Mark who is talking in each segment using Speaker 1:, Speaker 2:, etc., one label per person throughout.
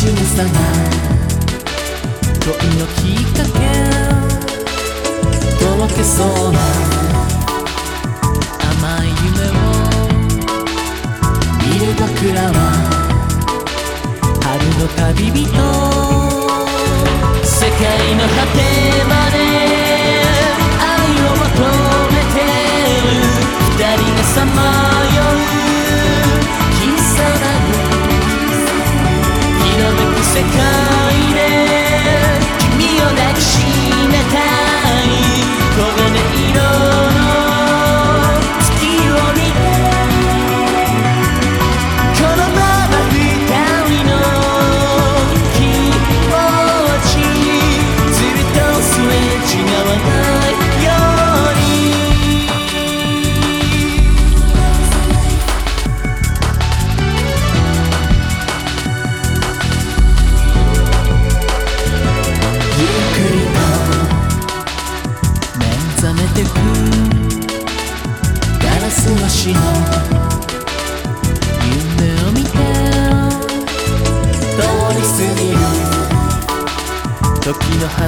Speaker 1: しぐが恋のきっかけとろけそうな甘い夢を見る僕らは春の旅人。世界の果てまで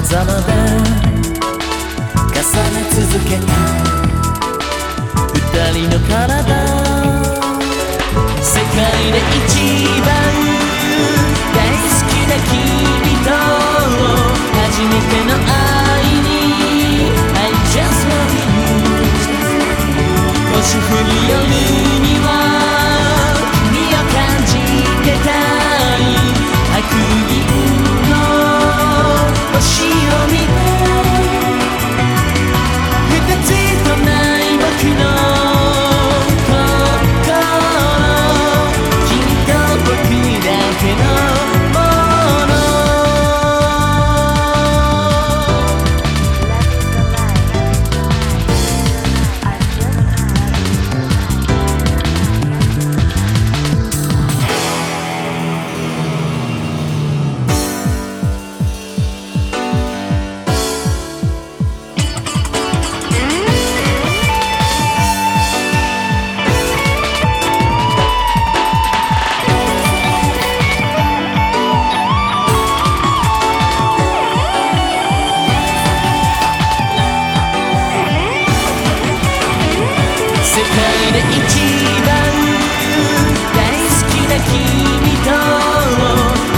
Speaker 1: 狭間で重ね続けた二人の体世界で一番大好きな君と初めての愛に。I just love you 星降る夜に一番大好きな君と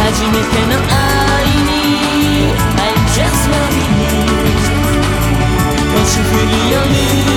Speaker 1: 初めての愛に I just love you